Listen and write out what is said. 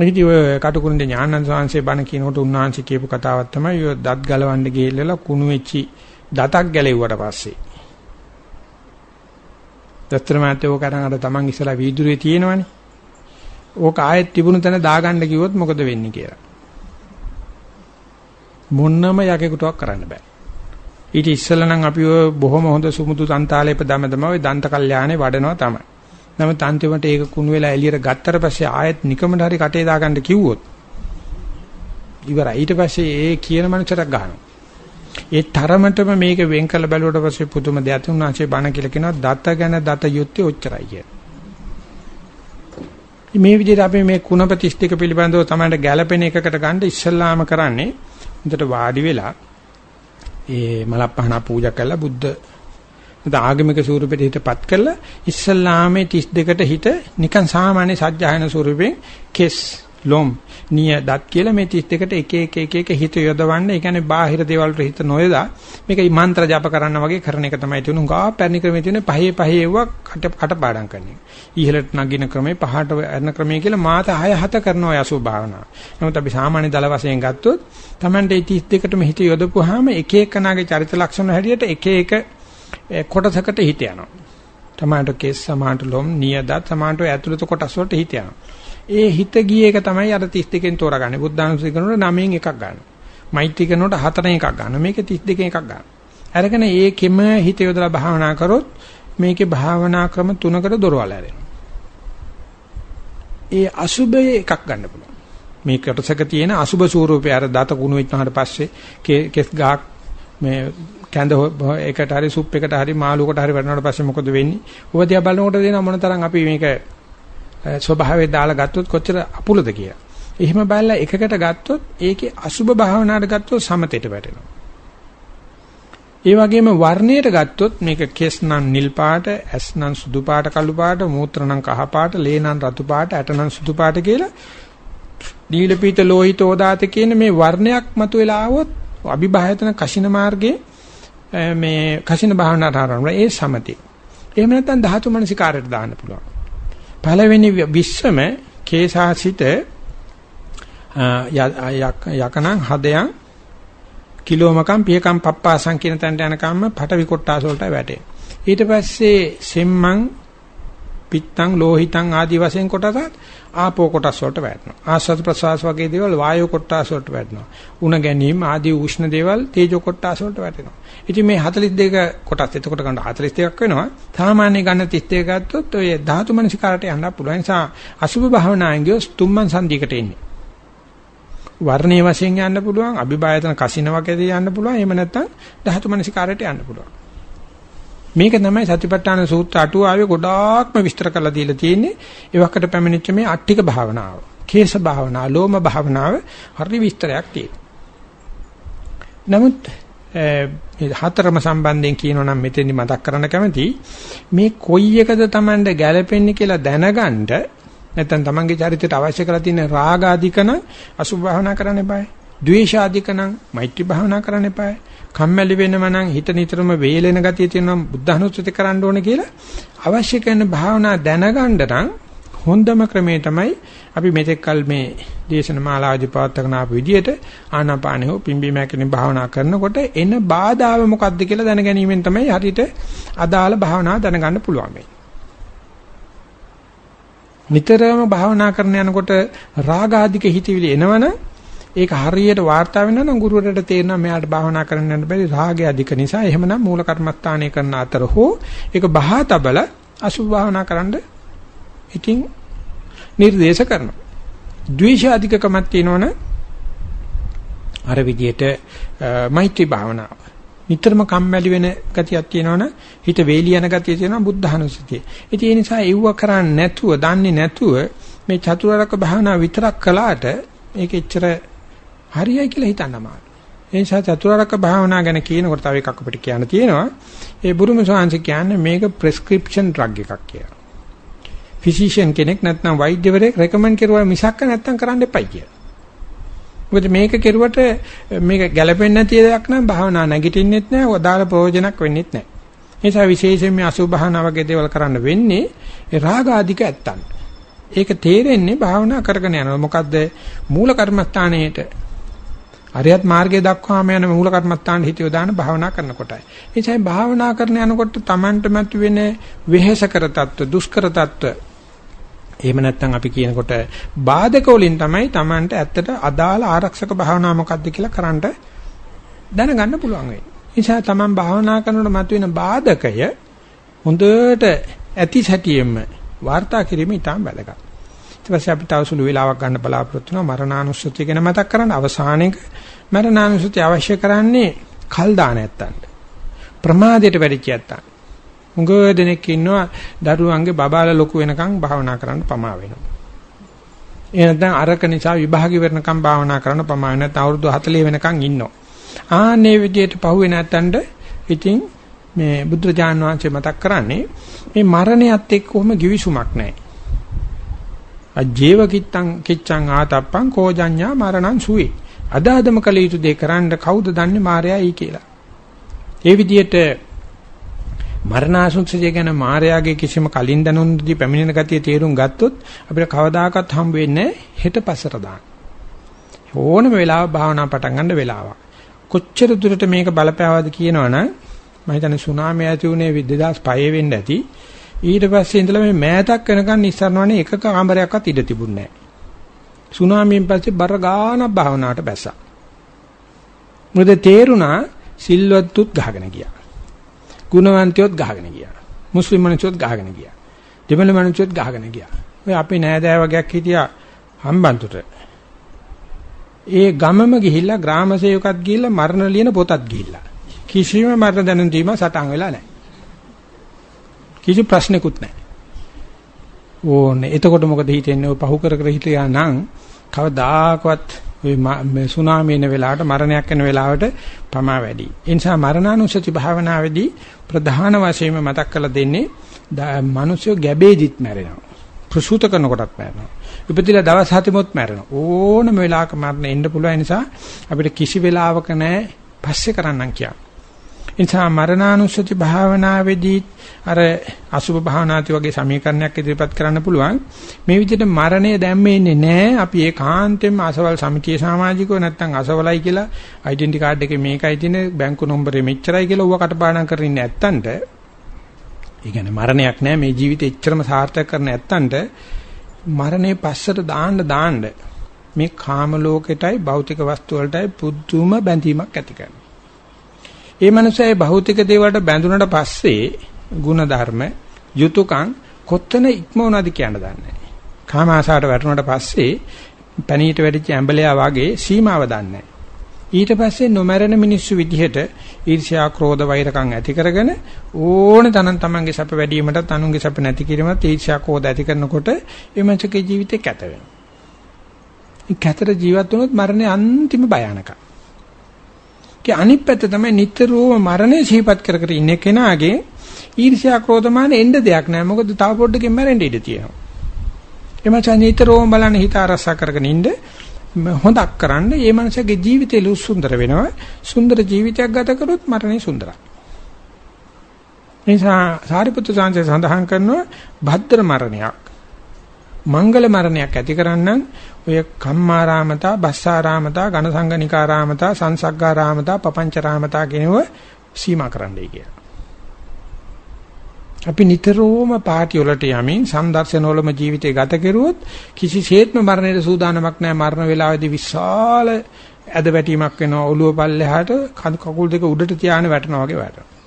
ඉතින් ඔය කටුකුරුන්ගේ ඥානන්ද සාංශේ බණ කියනකොට උන්වහන්සේ කියපු කතාවක් තමයි ඔය දත් ගලවන්න ගිහිල්ලා කුණු වෙච්චි දතක් ගැලෙව්වට පස්සේ. දත්තර මාතේ ඕක අරන් අර තමන් ඉස්සලා වීදුරුවේ තියෙනවනේ. ඕක ආයෙත් තිබුණු තැන දාගන්න කිව්වොත් මොකද වෙන්නේ කියලා. මොන්නම යකෙකුටවත් කරන්න බෑ. ඊට ඉස්සෙල්ලා නම් අපි ඔය බොහොම හොඳ සුමුදු දන්තාලේප දමදම ඔය දන්ත කල්යාණේ වඩනවා තමයි. නමුත් අන්තිමට ඒක කුණු වෙලා එළියට ගත්තට පස්සේ ආයෙත් නිකමට හරි කටේ දාගන්න කිව්වොත් ඉවරයි. ඊට පස්සේ ඒ කියන මනුස්සරක් ගන්නවා. ඒ තරමටම මේක වෙන් කළ බැලුවට පස්සේ පුදුම දෙයක් උන්වහන්සේ බණ කියලා කියනවා දත ගැන දත යුත්තේ ඔච්චරයි කියලා. මේ විදිහට අපි මේ කුණප 32 පිළිබඳව තමයි ගැළපෙන එකකට ගන්න ඉස්සල්ලාම කරන්නේ හොඳට වාඩි වෙලා ඒ මලප්පහන පූජා කරලා බුද්ධ ආගමික ස්වරූපෙට හිතපත් කරලා ඉස්සල්ලාමේ 32ට හිත නිකන් සාමාන්‍ය සත්‍යයන ස්වරූපෙන් කෙස් ලොම් නිය දත් කියලා මේ 32ට එක එක එක එක හිත යොදවන්න ඒ කියන්නේ බාහිර දේවල් වලට හිත නොයදා මේක මන්ත්‍ර ජප කරන්න වගේ කරන එක තමයි තියෙන උංගා පැරණි ක්‍රමයේ තියෙන පහේ පහේ ඒවා කට කටපාඩම් කරන එක. ඉහළට නගින ක්‍රමේ පහට යන ක්‍රමයේ කියලා මාත 6 7 කරනවා යසු භාවනාව. නමුත් අපි සාමාන්‍ය දල වශයෙන් ගත්තොත් Tamante 32ටම හිත යොදපුවාම එක එකනාගේ චරිත ලක්ෂණ හැටියට එක එක කොටසකට හිත යනවා. තමාට කේස් සමාන්ට ලොම් නියදත් සමාන්ට ඇතුළත කොටස් වලට හිත යනවා. ඒ හිත ගිය එක තමයි අර 32කින් තෝරගන්නේ. බුද්ධානුස්සති කරනකොට 9න් එකක් ගන්නවා. මෛත්‍රී කරනකොට 4න් එකක් ගන්නවා. මේක 32කින් එකක් ගන්නවා. අරගෙන ඒකෙම හිත යොදලා භාවනා කරොත් මේකේ භාවනා ක්‍රම තුනකට දොරවල් ඇරෙනවා. ඒ අසුබයේ එකක් ගන්න පුළුවන්. මේ කොටසක තියෙන අසුබ ස්වරූපය අර දත කුණු වෙච්චාට පස්සේ කෙස් ගහක් මේ කැඳ එකට හරි සුප් එකට හරි මාළුවකට හරි වටනකොට පස්සේ මොකද වෙන්නේ? ඔබ දිහා බලනකොට දෙන මොනතරම් අපි මේක ස්වභාවයෙන් දාලා ගත්තොත් කොච්චර අපුලද කියලා. එහෙම බලලා එකකට ගත්තොත් ඒකේ අසුබ භාවනාවට ගත්තොත් සමතේට වැටෙනවා. ඒ වගේම වර්ණයට ගත්තොත් මේක කෙස් නම් නිල් පාට, ඇස් නම් සුදු පාට, කළු පාට, මූත්‍ර නම් කහ පාට, ලේ නම් රතු පාට, ඇට නම් සුදු පාට කියලා දීල පීත ලෝහිත ඕදාත කියන මේ වර්ණයක් මතුවලා ආවොත් අභිභායතන කෂින මාර්ගයේ මේ කෂින භාවනාවට ආරම්භ ඒ සමතේ. එහෙම නැත්නම් ධාතු මනසිකාරයට දාන්න පුළුවන්. පළවෙනි විශ්වම කේසාසිත යකනම් හදයන් කිලෝමකම් පියකම් පප්පාසං කියන තැනට යනකම්ම පටවි කොට්ටාස වලට වැටේ. ඊට පස්සේ සෙම්මන් පිත්තං ලෝහිතං ආදී වශයෙන් කොටසත් ආපෝ කොටස් වලට වැටෙනවා. ආස්වාද ප්‍රසවාස වගේ දේවල් වායෝ කොටස් වලට වැටෙනවා. උණ ගැනීම ආදී උෂ්ණ දේවල් තේජෝ කොටස් වලට වැටෙනවා. ඉතින් මේ 42 කොටස් එතකොට ගන්න 42ක් වෙනවා. සාමාන්‍ය ගන්න 32 ගත්තොත් ඔය ධාතු මනසිකාරට යන්න පුළුවන්. ඒ නිසා අසුභ භාවනාවෙන් ගියොත් තුම්මන් සංදීකට එන්නේ. වර්ණයේ වශයෙන් යන්න පුළුවන්, අභිභායතන කසින වගේ යන්න පුළුවන්. එහෙම නැත්නම් ධාතු මනසිකාරයට යන්න පුළුවන්. මේක තමයි සතිපට්ඨාන සූත්‍ර අටුවාවේ ගොඩාක්ම විස්තර කරලා දීලා තියෙන්නේ. ඒවකට පැමිණිච්ච මේ අට්ටික භාවනාව, කේශ භාවනාව, ලෝම භාවනාව හරි විස්තරයක් තියෙනවා. නමුත් හතරම සම්බන්ධයෙන් කියනවා නම් මෙතෙන්දි මතක් කරන්න කැමති මේ කොයි එකද Tamande ගැළපෙන්නේ කියලා දැනගන්න නැත්නම් Tamange චරිතයට අවශ්‍ය කරලා තියෙන රාග අධිකන අසුභ භාවනා කරන්න එපායි. ද්වේෂ අධිකන මෛත්‍රී භාවනා කරන්න එපායි. කම්මැලි වෙනම නම් හිත නිතරම වේලෙන ගතිය තියෙනවා බුද්ධහනුස්සති කරන්න ඕනේ කියලා අවශ්‍ය කරන භාවනා දැනගන්න නම් හොඳම ක්‍රමේ තමයි අපි මෙතෙක් කල මේ දේශන මාලාවදී පවත්වන ආපු විදිහට ආනාපානෙ හෝ පිම්බීම හැකිනේ භාවනා කරනකොට එන බාධාව මොකක්ද කියලා දැන ගැනීමෙන් තමයි හරියට අදාළ භාවනාව දැනගන්න පුළුවන් වෙන්නේ. නිතරම භාවනා කරන යනකොට රාගාධික හිතවිලි එනවනම් ඒක හරියට වාර්තා වෙනවා නම් ගුරුවරට තේරෙනවා මෙයාට භාවනා කරන්න යන්න බැරි රාගය අධික නිසා එහෙමනම් මූල කර්මස්ථානය කරන අතර හෝ ඒක බහා තබල අසුභ භාවනා කරන්න ඉතින් නිර්දේශ කරනවා. ද්වේෂ අධිකකමක් තියෙනවනේ අර විදියට මෛත්‍රී භාවනාව. නිතරම කම්මැලි වෙන ගතියක් තියෙනවනේ හිත වේලි යන ගතිය තියෙනවා බුද්ධහනුසතිය. ඉතින් ඒ නිසා ඒව කරන්නේ නැතුව, දන්නේ නැතුව මේ චතුරාර්යක භාවනාව විතරක් කළාට මේක එච්චර හරියයි කියලා හිතන්න අමාරුයි. ඒ නිසා චතුරාර්යක භාවනා ගැන කියනකොට තව එකක් අපිට කියන්න තියෙනවා. ඒ බුරුම සෝංශ කියන්නේ මේක ප්‍රෙස්ක්‍රිප්ෂන් ඩ්‍රග් එකක් කියලා. ෆිසිෂියන් කෙනෙක් නැත්නම් වෛද්‍යවරයෙක් රෙකමන්ඩ් කරුවා මිසක්ක නැත්නම් කරන්න එපයි කියලා. මොකද මේක කෙරුවට මේක ගැළපෙන්නේ නැති දෙයක් නම් භාවනා නැගිටින්නෙත් නැහැ, වදාළ ප්‍රයෝජනක් වෙන්නෙත් නැහැ. ඒ නිසා විශේෂයෙන් මේ අසුභ භාවනා වගේ දේවල් කරන්න වෙන්නේ රාග ආධික ඇත්තන්. ඒක තේරෙන්නේ භාවනා කරගෙන යනවා. මොකද්ද මූල කර්මස්ථානයේට අරියත් මාර්ගයේ දක්වාම යන මූල කර්මත්තාන හිත යොදාන භාවනා කරනකොටයි. එනිසා භාවනා කරන යනකොට Tamanටම වෙන වෙහෙසකර తত্ত্ব, දුෂ්කර తত্ত্ব එහෙම නැත්නම් අපි කියනකොට බාධක වලින් තමයි Tamanට ඇත්තට අදාළ ආරක්ෂක භාවනාව මොකක්ද කියලා කරන්න දැනගන්න පුළුවන් වෙන්නේ. නිසා Taman භාවනා කරනකොට මතුවෙන බාධකය හොඳට ඇති සැටියෙම වාර්තා කිරීම ඉතාම වැදගත්. ඊට පස්සේ අපි තව සුළු වේලාවක් ගන්න බලාපොරොත්තු වෙනවා මරණානුස්සතිය ගැන මතක් කරන්න අවසානයේක මරණානුස්සතිය අවශ්‍ය කරන්නේ කල් දාන නැත්තන්ට. ප්‍රමාදයට වැඩිච්ච නැත්තන්. උඟ දෙනෙක් ඉන්නවා දරුවන්ගේ බබාලා ලොකු වෙනකන් භාවනා කරන්න පමා වෙනවා. ඒ නැත්නම් අරක නිසා විභාගي වෙනකන් භාවනා කරන්න පමා වෙන නැත්නම් අවුරුදු 40 වෙනකන් ඉන්නවා. ආන්නේ විදියට පහුවේ නැත්තන්ට ඉතින් මේ බුදුරජාන් වහන්සේ මතක් කරන්නේ මේ මරණයත් එක්ක කොහොම givisුමක් නැහැ. අජේව කිත්තං කිච්ඡං ආතප්පං කෝජඤ්ඤා මරණං සුවේ. අදාදම කළ යුතු දේ කරන්න කවුද දන්නේ මායයයි කියලා. ඒ විදිහට මරණාසුක්ෂය ගැන මායාගේ කිසිම කලින් දැනුම්දී පැමිණෙන ගතිය තේරුම් ගත්තොත් අපිට කවදාකවත් හම්බ වෙන්නේ හෙට පස්සට දාන්න. ඕනම වෙලාවක භාවනා පටන් ගන්න වෙලාවක්. කොච්චර දුරට මේක බලපෑවද කියනවනම් මම හිතන්නේ සුනාමිය ඇති උනේ 2005 වෙන්න ඇති. ඊට පස්සේ ඉඳලා මේ මෑතක් වෙනකන් ඉස්සරනවනේ එකක කාමරයක්වත් ඉඩ තිබුණේ නැහැ. සුනාමියෙන් පස්සේ බර ගානක් භාවනාවට බැස්සා. මොකද තේරුණා සිල්වත්තුත් ගහගෙන ගියා. ගුණවන්තයොත් ගහගෙන ගියා. මුස්ලිම් මිනිස්සුත් ගහගෙන ගියා. දෙමළ මිනිස්සුත් ගහගෙන ගියා. ඔය අපි නෑදෑ වගේක් හිටියා හම්බන්තොට. ඒ ගමම ගිහිල්ලා ග්‍රාම සේවකත් ගිහිල්ලා මරණ ලියන පොතත් ගිහිල්ලා. කිසිම මරණ දැනුම් දීම සටහන් වෙලා නැහැ. කිසි ප්‍රශ්නකුත් නැහැ. ඕනේ. එතකොට මොකද හිතෙන්නේ? ඔය පහු කර කර හිටියා නම් කවදාකවත් ඔය මේ සුනාමි එන වෙලාවට මරණයක් එන වෙලාවට පමා වැඩි. ඒ නිසා මරණානුසති භාවනාවේදී ප්‍රධාන වශයෙන්ම මතක් කරලා දෙන්නේ මිනිස්සු ගැබේදිත් මැරෙනවා. ප්‍රසූත කරනකොටත් මැරෙනවා. ඉපදිලා දවස් හතෙමොත් මැරෙනවා. ඕනම වෙලාවක මරණ එන්න පුළුවන් නිසා අපිට කිසි වෙලාවක නැහැ පස්සේ කරන්නම් කියන්නේ. නිසා මරණානුස්සති භාවනාවේදී අර අසුභ භාවනාති වගේ සමීකරණයක් ඉදිරිපත් කරන්න පුළුවන්. මේ විදිහට මරණය දැම්මෙන්නේ නැහැ. අපි ඒකාන්තයෙන්ම අසවල් සමිතිය සමාජිකව නැත්තම් අසවලයි කියලා ඩෙන්ටි කාඩ් එකේ මේකයි තියෙන්නේ බැංකු නම්බරේ මෙච්චරයි කියලා ඌව කටපාඩම් කරගෙන ඉන්නේ නැත්තන්ට ඒ කියන්නේ මරණයක් නැහැ මේ ජීවිතේ එච්චරම සාර්ථක කරන නැත්තන්ට මරණය පස්සට දාන්න දාන්න මේ කාම ලෝකෙටයි භෞතික වස්තු වලටයි පුදුම බැඳීමක් ඇති කරනවා. ඒ මනුස්සයා භෞතික දේවල්ට බැඳුනට පස්සේ ಗುಣධර්ම යුතුයකම් කොත්තන ඉක්මවනද කියන්න දන්නේ නැහැ. කාම ආසාවට වැටුණාට පස්සේ පණීට වැඩිච්ච ඇඹලයා වගේ සීමාව දන්නේ ඊට පස්සේ නොමරන මිනිස්සු විදිහට ඊර්ෂ්‍යා ක්‍රෝධ වෛරකම් ඇති කරගෙන ඕන තරම් තමන්ගේ සැප වැඩි වීමටත් අනුන්ගේ සැප නැති කිරීමත් ඊර්ෂ්‍යා ක්‍රෝධ ඇති කරනකොට ඒ මනුස්සගේ ජීවිතේ කැත වෙනවා. ඒ කැතර ජීවත් වුණොත් මරණය අන්තිම භයානකයි. ඒ අනිත් පැත්ත තමයි නිතරම මරණය සිහිපත් කර කර ඉන්න කෙනාගේ ඊර්ෂ්‍යා ක්‍රෝධමාන එන්න දෙයක් නැහැ. මොකද තව පොඩ්ඩකින් මැරෙන්න ඉඩ තියෙනවා. එමචා නිතරම බලන්න හිත අරසා කරගෙන ඉන්න හොඳක් කරන්න ඒ මනසගේ ජීවිතේ ලු සුන්දර වෙනවා. සුන්දර ජීවිතයක් ගත කරොත් මරණය සුන්දරයි. නිසා සාරිපුත්‍ර සාංශය සඳහන් කරනවා භද්‍ර මරණයක් මංගල මරණයක් ඇති කරන්න ඔය කම්මාරාමතා, බස්සාරාමතා, ඝනසංගනිකාරාමතා, සංසග්ගාරාමතා, පපංචරාමතා කියනව සීමා කරන්නයි කියලා. අපි නිතරම පාටි වලට යමින් සම්දර්ශන වලම ජීවිතය ගත කෙරුවොත් කිසිසේත්ම මරණයට සූදානමක් නැහැ. මරණ වේලාවේදී විශාල ඇද වැටීමක් වෙනවා. ඔළුව පල්ලෙහාට කකුල් දෙක උඩට තියාගෙන වැටෙනවා වගේ වැටෙනවා.